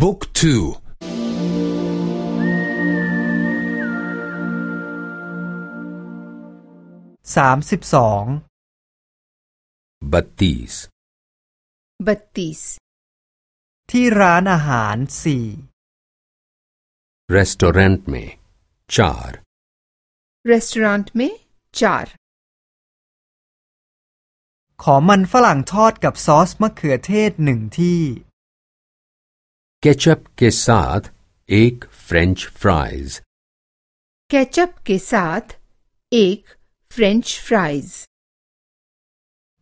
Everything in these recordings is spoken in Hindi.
บุ๊กทูสามสิบสองบัตติสบัตติสที่ร้านอาหารสี่รีสตอรันต์เมชาร์รีสตอรันต์เมชาร์ขอมันฝรั่งทอดกับซอสมะเขือเทศหนึ่งที่ केचप के साथ एक फ्रेंच फ्राइज केचप के साथ एक फ्रेंच फ्राइज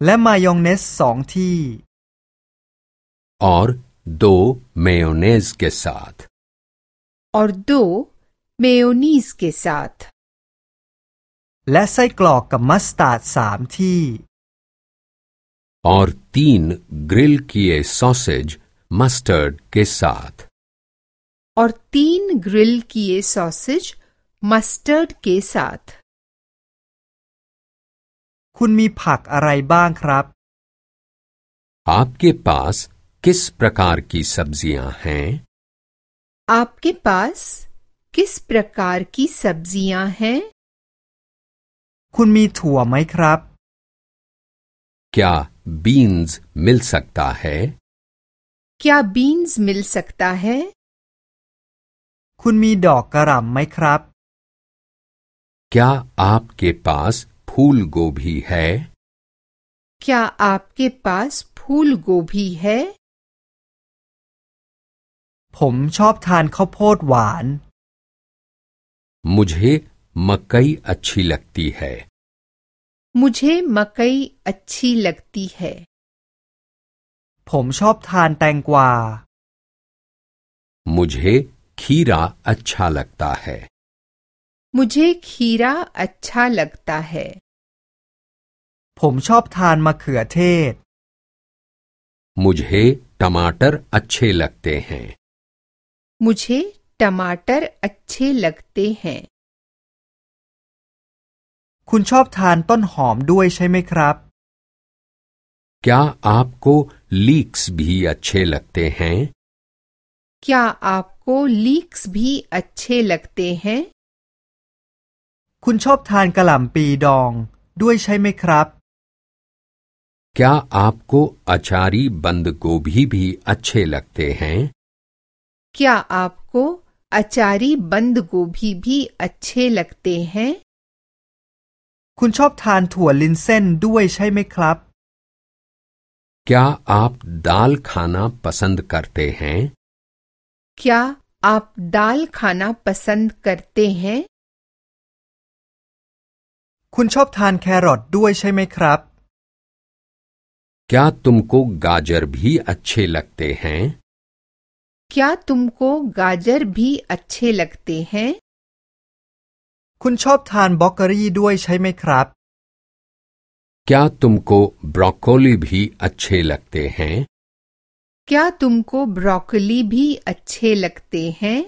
และมายองเนสสองที่ और दो मेयोनेज के साथ और दो मेयोनीज के साथ และไส้กรอกกับมัสตาร์ดสามที่ और तीन ग्रिल किए सॉसेज मस्टर्ड के साथ और तीन ग्रिल किए सॉसेज मस्टर्ड के साथ คุณมีผักอะไรบ้างครับ आपके पास किस प्रकार की सब्जियां हैं आपके पास किस प्रकार की सब्जियां हैं คุณมีถั่วไหมครับ क्या बीन्स मिल सकता है क्या बीन्स मिल सकता है คุณมีดอกกระหล่ำไหมครับ क्या आपके पास फूल गोभी है क्या आपके पास फूल गोभी है ผมชอบทานข้าวโพดหวาน मुझे मकई अच्छी लगती है मुझे मकई अच्छी लगती है ผมชอบทานแตงกวา मुझे खीरा अच्छा लगता है मुझे खीरा अच्छा लगता है ผมชอบทานมะเขือเทศ मुझे टमाटर अच्छे लगते हैं मुझे टमाटर अच्छे लगते हैं คุณชอบทานต้นหอมด้วยใช่ไหมครับ क्या आपको लीक्स भी अच्छे लगते हैं क्या आपको लीक्स भी अच्छे लगते हैं คุณชอบทานกระหล่ำปีดอง ด้วยใช่ไหมครับ क्या आपको अचारी बंद गोभी भी अच्छे लगते हैं क्या आपको अचारी बंद गोभी भी अच्छे लगते हैं คุณชอบทานถั่วลินเส้นด้วยใช่ไหมครับ क्या आप दाल खाना पसंद करते हैं क्या आप दाल खाना पसंद करते हैं คุณชอบทานแครอทด้วยใช่ไหมครับ क्या तुमको गाजर भी अच्छे लगते हैं क्या तुमको गाजर भी अच्छे लगते हैं คุณชอบทานบล็อกเกอรี่ด้วยใช่ไหมครับ क्या तुमको ब्रोकोली भी अच्छे लगते हैं क्या तुमको ब्रोकली भी अच्छे लगते हैं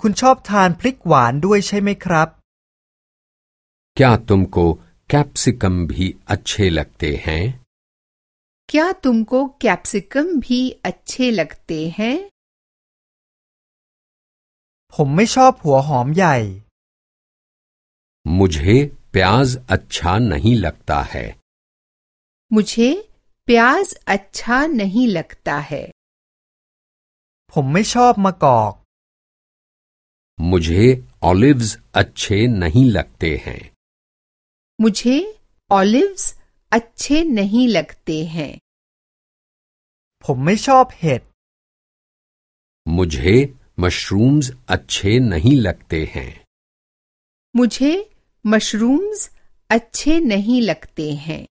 คุณชอบทานพริกหวานด้วยใช่ไหมครับ क्या तुमको कैप्सिकम भी अच्छे लगते हैं क्या तुमको कैप्सिकम भी अच्छे लगते हैं ผมไม่ชอบหัวหอมใหญ่ मुझे प्याज अच्छा नहीं लगता है मुझे प्याज अच्छा नहीं लगता है ผมไม่ชอบมะกอก मुझे ऑलिव्स अच्छे नहीं लगते हैं मुझे ऑलिव्स अच्छे नहीं लगते हैं ผมไม่ชอบเห็ด मुझे मशरूम्स अच्छे नहीं लगते हैं मुझे मशरूम्स अच्छे नहीं लगते हैं।